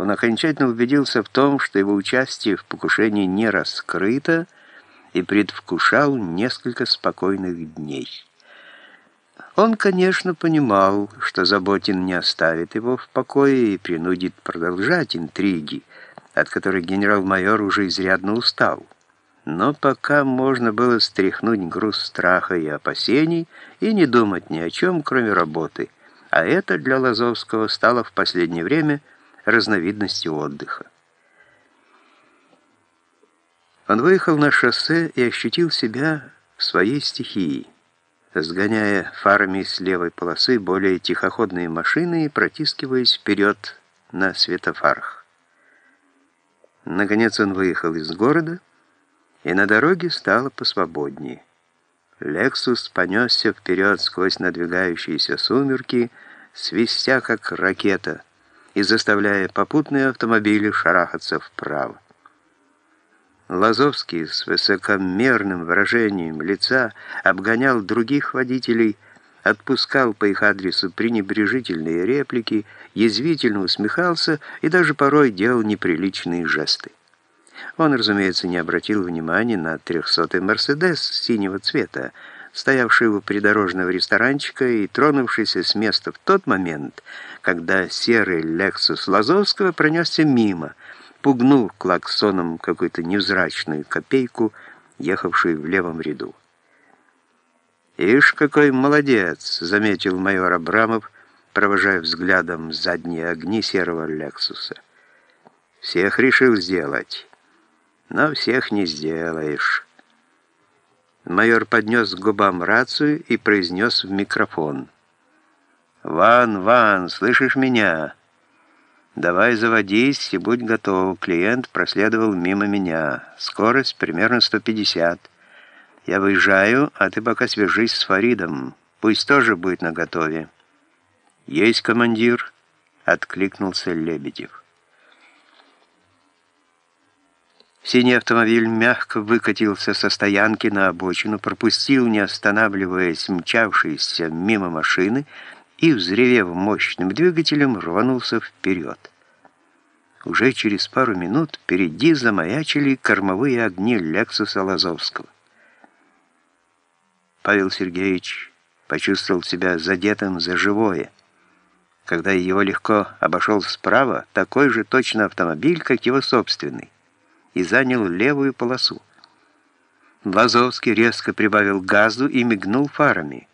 он окончательно убедился в том, что его участие в покушении не раскрыто и предвкушал несколько спокойных дней. Он, конечно, понимал, что Заботин не оставит его в покое и принудит продолжать интриги, от которых генерал-майор уже изрядно устал. Но пока можно было стряхнуть груз страха и опасений и не думать ни о чем, кроме работы, а это для Лазовского стало в последнее время разновидностью отдыха. Он выехал на шоссе и ощутил себя в своей стихии, сгоняя фарами с левой полосы более тихоходные машины и протискиваясь вперед на светофарах. Наконец он выехал из города, и на дороге стало посвободнее. «Лексус» понесся вперед сквозь надвигающиеся сумерки, свистя как ракета, и заставляя попутные автомобили шарахаться вправо. Лазовский с высокомерным выражением лица обгонял других водителей, отпускал по их адресу пренебрежительные реплики, язвительно усмехался и даже порой делал неприличные жесты. Он, разумеется, не обратил внимания на трехсотый «Мерседес» синего цвета, стоявший у придорожного ресторанчика и тронувшийся с места в тот момент, когда серый «Лексус» Лазовского пронесся мимо, пугнул клаксоном какую-то невзрачную копейку, ехавшую в левом ряду. «Ишь, какой молодец!» — заметил майор Абрамов, провожая взглядом задние огни серого «Лексуса». «Всех решил сделать, но всех не сделаешь». Майор поднес к губам рацию и произнес в микрофон. «Ван, Ван, слышишь меня?» «Давай заводись и будь готов. Клиент проследовал мимо меня. Скорость примерно 150. Я выезжаю, а ты пока свяжись с Фаридом. Пусть тоже будет наготове». «Есть командир», — откликнулся Лебедев. Синий автомобиль мягко выкатился со стоянки на обочину, пропустил, не останавливаясь, мчавшиеся мимо машины, и, взревев мощным двигателем, рванулся вперед. Уже через пару минут впереди замаячили кормовые огни Лексуса Лазовского. Павел Сергеевич почувствовал себя задетым за живое, когда его легко обошел справа такой же точно автомобиль, как его собственный, и занял левую полосу. Лазовский резко прибавил газу и мигнул фарами.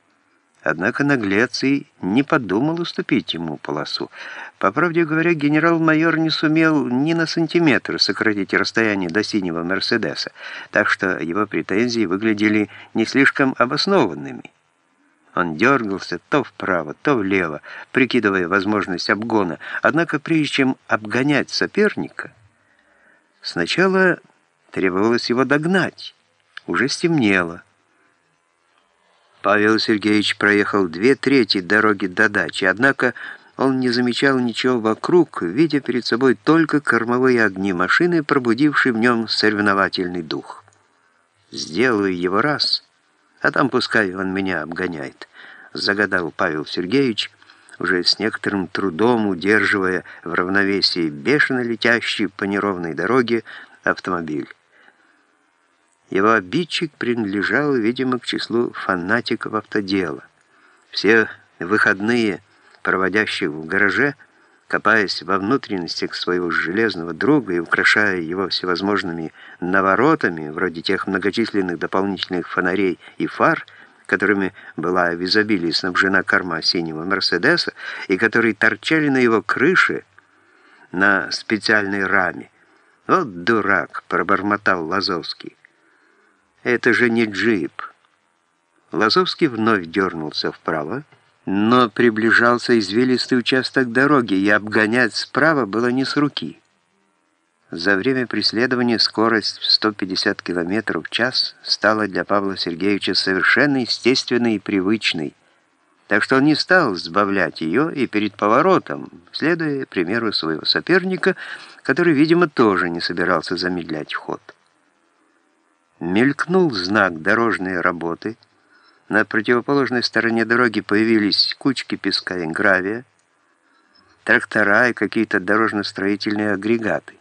Однако наглец и не подумал уступить ему полосу. По правде говоря, генерал-майор не сумел ни на сантиметр сократить расстояние до синего «Мерседеса», так что его претензии выглядели не слишком обоснованными. Он дергался то вправо, то влево, прикидывая возможность обгона. Однако прежде чем обгонять соперника, сначала требовалось его догнать. Уже стемнело. Павел Сергеевич проехал две трети дороги до дачи, однако он не замечал ничего вокруг, видя перед собой только кормовые огни машины, пробудившие в нем соревновательный дух. «Сделаю его раз, а там пускай он меня обгоняет», — загадал Павел Сергеевич, уже с некоторым трудом удерживая в равновесии бешено летящий по неровной дороге автомобиль. Его обидчик принадлежал, видимо, к числу фанатиков автодела. Все выходные, проводящие в гараже, копаясь во внутренностях своего железного друга и украшая его всевозможными наворотами, вроде тех многочисленных дополнительных фонарей и фар, которыми была в изобилии снабжена корма синего «Мерседеса» и которые торчали на его крыше на специальной раме. «Вот дурак!» — пробормотал Лазовский. Это же не джип. Лазовский вновь дернулся вправо, но приближался извилистый участок дороги, и обгонять справа было не с руки. За время преследования скорость в 150 км в час стала для Павла Сергеевича совершенно естественной и привычной, так что он не стал сбавлять ее и перед поворотом, следуя примеру своего соперника, который, видимо, тоже не собирался замедлять ход. Мелькнул знак дорожной работы. На противоположной стороне дороги появились кучки песка и гравия. трактора и какие-то дорожно-строительные агрегаты.